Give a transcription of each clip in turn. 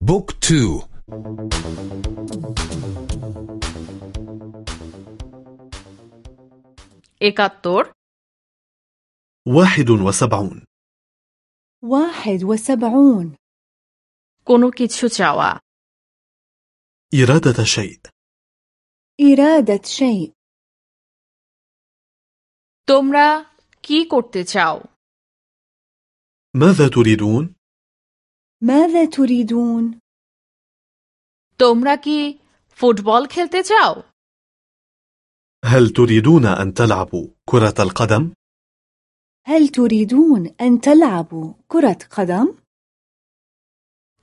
بوك تو একাত্তর واحد وسبعون واحد وسبعون কোনো কিছু চাওয়া إرادة شيء إرادة شيء তোমরা কি করতে চাও ماذا تريدون؟ ماذا تريدون؟ তোমরা কি ফুটবল খেলতে চাও هل تريدون أن تلعبوا كرة القدم؟ هل تريدون أن تلعبوا كرة قدم؟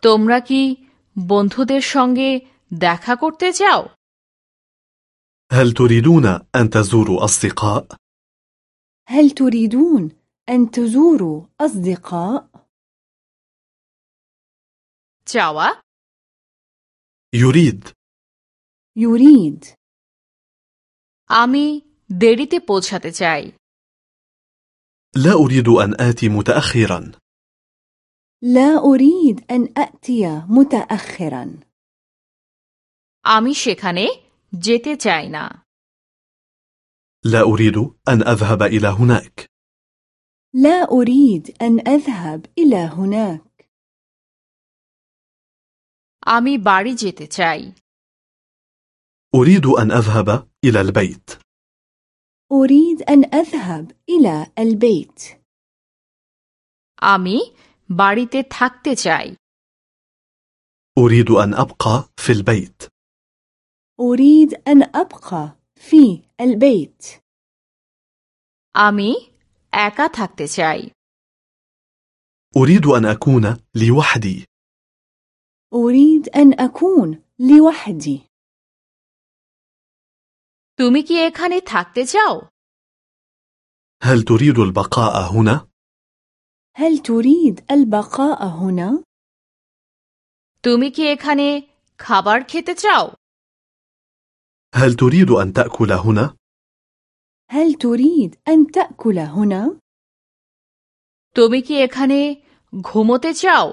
তোমরা কি বন্ধুদের সঙ্গে দেখা করতে চাও هل تريدون أن تزوروا أصدقاء؟ هل تريدون أن تزوروا أصدقاء؟ চাওয়া يريد يريد আমি দেরিতে পৌঁছাতে চাই لا أريد أن آتي متأخرا لا أريد أن أأتي متأخرا আমি সেখানে যেতে চাই না لا أريد أن أذهب إلى هناك لا أريد أن أذهب إلى هناك আমি বাড়ি যেতে চাই أريد أن أذهب إلى البيت أريد أن أذهب إلى البيت আমি বাড়িতে থাকতে চাই أريد أن أبقى في البيت أريد أن أبقى في البيت আমি একা থাকতে চাই أريد أن أكون لوحدي أريد أن أكون لوحدي তুমি কি এখানে থাকতে চাও هل تريد البقاء هنا؟ هل تريد البقاء هنا؟ তুমি কি এখানে খাবার খেতে চাও هل تريد أن تأكل هنا؟ هل تريد أن تأكل هنا؟ তুমি কি এখানে ঘুমোতে চাও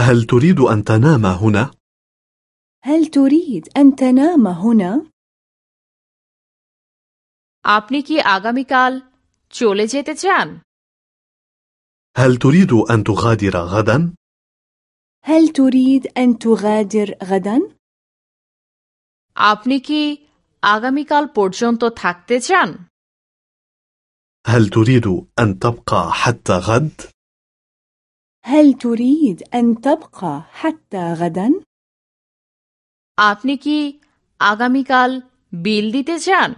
هل تريد أن تنام هنا؟ هل تريد أن تنام هنا؟ আপনি কি আগামীকাল চলে যেতে চান هل تريد أن تغادر غدا؟ هل تريد أن تغادر غدا؟ আপনি কি আগামীকাল পর্যন্ত থাকতে চান هل تريد أن تبقى حتى غد؟ هل تريد أن تبقى حتى غدا؟ আপনি কি আগামীকাল বিল দিতে চান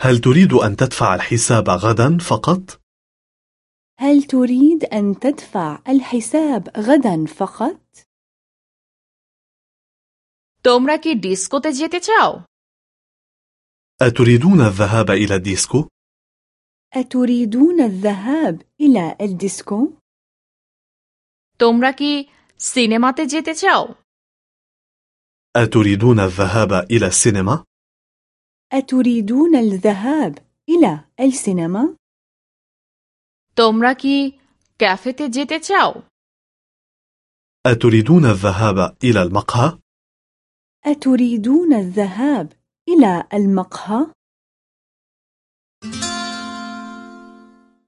هل تريد أن تدفع الحساب غدا فقط؟ هل تريد أن تدفع الحساب غدا فقط؟ তোমরা কি ডিস্কোতে যেতে চাও أتريدون الذهاب إلى الديسكو؟ أتريدون الذهاب إلى الديسكو؟ তোমরা কি সিনেমাতে যেতে চাও أتريدون الذهاب إلى السينما؟ أتريدون الذهاب إلى السينما؟ তোমরা কি ক্যাফেতে যেতে চাও أتريدون الذهاب إلى المقهى؟ أتريدون الذهاب إلى المقهى؟